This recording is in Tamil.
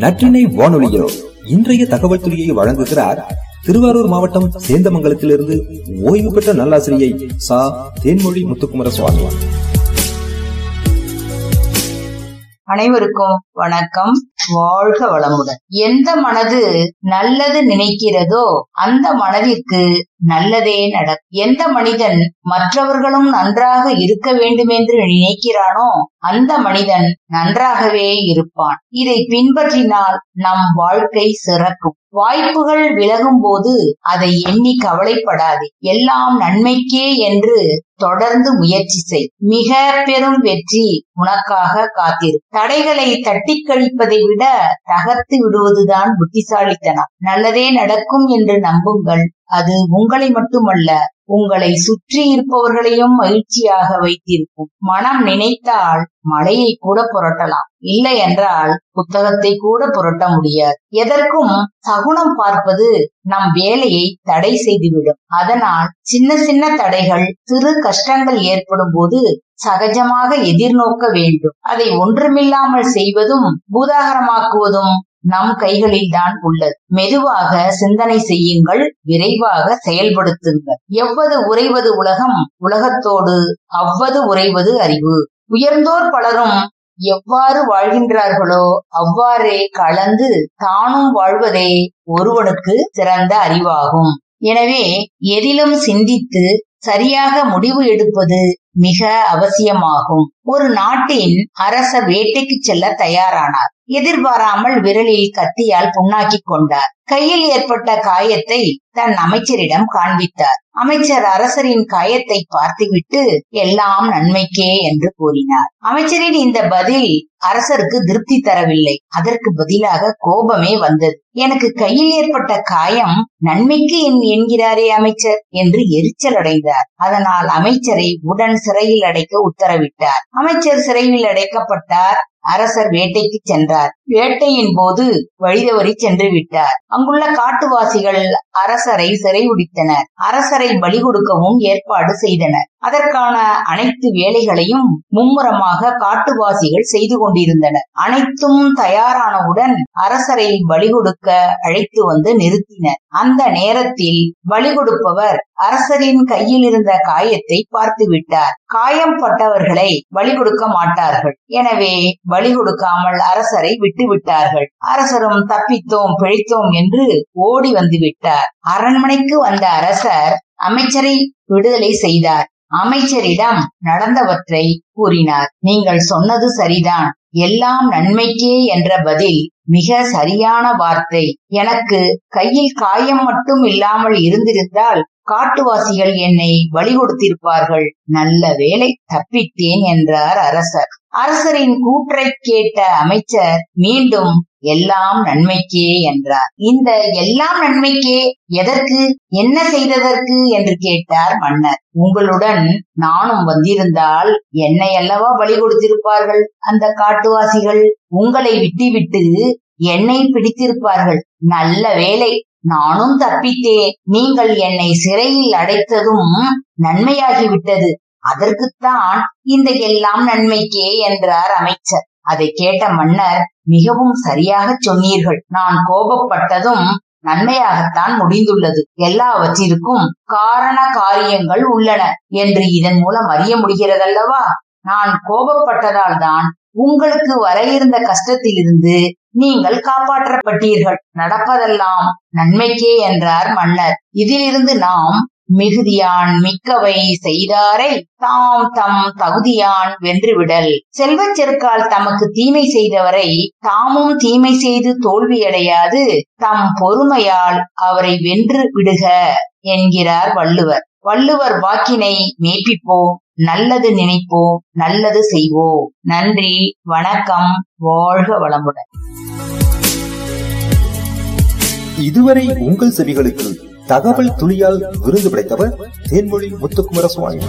நற்றினை வானொலியோ இன்றைய தகவல் துறையை வழங்குகிறார் திருவாரூர் மாவட்டம் சேந்தமங்கலத்திலிருந்து ஓய்வு பெற்ற நல்லாசிரியை சா. தேன்மொழி முத்துக்குமர சுவாமி அனைவருக்கும் வணக்கம். வாழ்க வளமுடன். எந்த மனது நல்லது நினைக்கிறதோ அந்த மனதிற்கு நல்லதே நடக்கும் எந்த மனிதன் மற்றவர்களும் நன்றாக இருக்க வேண்டுமென்று நினைக்கிறானோ அந்த மனிதன் நன்றாகவே இருப்பான். இதை பின்பற்றினால் நம் வாழ்க்கை சிறக்கும். வாய்ப்புகள் விலகும் போது அதை எண்ணி கவலைப்படாதே. எல்லாம் நன்மைக்கே என்று தொடர்ந்து முயற்சி செய். மிக பெரும் வெற்றி உனக்காக காத்திரு. தடைகளை தட்டி கழிப்பதை விட தகர்த்து விடுவதுதான் புத்திசாலித்தனம். நல்லதே நடக்கும் என்று நம்புங்கள். அது உங்களை மட்டுமல்ல உங்களை சுற்றி இருப்பவர்களையும் மகிழ்ச்சியாக வைத்திருக்கும். மனம் நினைத்தால் மழையை கூட புரட்டலாம். இல்லை என்றால் புத்தகத்தை கூட புரட்ட முடியாது. எதற்கும் சகுனம் பார்ப்பது நம் வேலையை தடை செய்துவிடும். அதனால் சின்ன சின்ன தடைகள் சிறு கஷ்டங்கள் ஏற்படும் போது சகஜமாக எதிர்நோக்க வேண்டும். அதை ஒன்றுமில்லாமல் செய்வதும் பூதாகரமாக்குவதும் நம் கைகளில் தான் உள்ளது. மெதுவாக சிந்தனை செய்யுங்கள் விரைவாக செயல்படுத்துங்கள். எவ்வது உறைவது உலகம் உலகத்தோடு அவ்வது உறைவது அறிவு. உயர்ந்தோர் பலரும் எவ்வாறு வாழ்கின்றார்களோ அவ்வாறே கலந்து தானும் வாழ்வதே ஒருவனுக்கு சிறந்த அறிவாகும். எனவே எதிலும் சிந்தித்து சரியாக முடிவு எடுப்பது மிக அவசியமாகும். ஒரு நாட்டின் அரச வேட்டைக்கு செல்ல தயாரானார். எதிர்பாராமல் விரலில் கத்தியால் புண்ணாக்கி கொண்டார். கையில் ஏற்பட்ட காயத்தை தன் அமைச்சரிடம் காண்பித்தார். அமைச்சர் அரசரின் காயத்தை பார்த்துவிட்டு எல்லாம் நன்மைக்கே என்று கூறினார். அமைச்சரின் இந்த பதில் அரசருக்கு திருப்தி தரவில்லை. அதற்கு பதிலாக கோபமே வந்தது. எனக்கு கையில் ஏற்பட்ட காயம் நன்மைக்கு என்கிறாரே அமைச்சர் என்று எரிச்சல் அடைந்தார் அதனால் அமைச்சரை உடன் சிறையில் அடைக்க உத்தரவிட்டார். அமைச்சர் சிறையில் அடைக்கப்பட்டார். அரசர் வேட்டைக்கு சென்றார். வேட்டையின் போது வழிதவறி சென்று விட்டார். அங்குள்ள காட்டுவாசிகள் அரசரை சிறைபிடித்தனர் அரசரை பலி கொடுக்கவும் ஏற்பாடு செய்தனர். அதற்கான அனைத்து வேலைகளையும் மும்முரமாக காட்டுவாசிகள் செய்து கொண்டிருந்தனர். அனைத்தும் தயாரானவுடன் அரசரை பலி கொடுக்க அழைத்து வந்து நிறுத்தினர். அந்த நேரத்தில் பலி கொடுப்பவர் அரசரின் கையில் இருந்த காயத்தை பார்த்து விட்டார் காயம் பட்டவர்களை பலி கொடுக்க மாட்டார்கள். எனவே பலி கொடுக்காமல் அரசரை விட்டு விட்டார்கள் அரசரும் தப்பித்தோம் பிழைத்தோம் என்று ஓடி வந்து விட்டார் அரண்மனைக்கு வந்த அரசர் அமைச்சரை விடுதலை செய்தார். அமைச்சரிடம் நடந்தவற்றை கூறினார். நீங்கள் சொன்னது சரிதான். எல்லாம் நன்மைக்கே என்ற பதில் மிக சரியான வார்த்தை. எனக்கு கையில் காயம் மட்டும் இல்லாமல் இருந்திருந்தால் காட்டுவாசிகள் என்னை வழி கொடுத்திருப்பார்கள் நல்ல வேலை தப்பித்தேன் என்றார் அரசர். அரசரின் கூற்றை கேட்ட அமைச்சர் மீண்டும் எல்லாம் நன்மைக்கே என்றார். இந்த எல்லாம் நன்மைக்கே எதற்கு? என்ன செய்ததற்கு? என்று கேட்டார் மன்னர். உங்களுடன் நானும் வந்திருந்தால் என்னை அல்லவா பலி கொடுத்திருப்பார்கள் அந்த காட்டுவாசிகள்? உங்களை விட்டுவிட்டு என்னை பிடித்திருப்பார்கள். நல்ல வேலை நானும் தப்பித்தேன் நீங்கள் என்னை சிறையில் அடைத்ததும் நன்மையாகிவிட்டது. அதற்குத்தான் இந்த எல்லாம் நன்மைக்கே என்றார் அமைச்சர். அதை கேட்ட மன்னர் மிகவும் சரியாக சொன்னீர்கள். நான் கோபப்பட்டதும் நன்மையாகத்தான் முடிந்துள்ளது. எல்லாவற்றிற்கும் காரண காரியங்கள் உள்ளன என்று இதன் மூலம் அறிய முடிகிறதல்லவா? நான் கோபப்பட்டதால் தான் உங்களுக்கு வர இருந்த கஷ்டத்திலிருந்து நீங்கள் காப்பாற்றப்பட்டீர்கள். நடப்பதெல்லாம் நன்மைக்கே என்றார் மன்னர். இதிலிருந்து நாம் மிகுதியான் மிக்கவை செய்தாரை தாம் தம் தகுதியான் வென்றுவிடல். செல்வச் செருக்கால் தமக்கு தீமை செய்தவரை தாமும் தீமை செய்து தோல்வியடையாது. தம் பொறுமையால் அவரை வென்று விடுக என்கிறார் வள்ளுவர். வள்ளுவர் வாக்கினை மெய்ப்பிப்போம் நல்லது நினைப்போம் நல்லது செய்வோம் நன்றி வணக்கம் வாழ்க வளமுடன். இதுவரை உங்கள் செவிகளுக்கு தகவல் துளியால் விருது படைத்தவர் தேன்மொழி முத்துக்குமர சுவாமி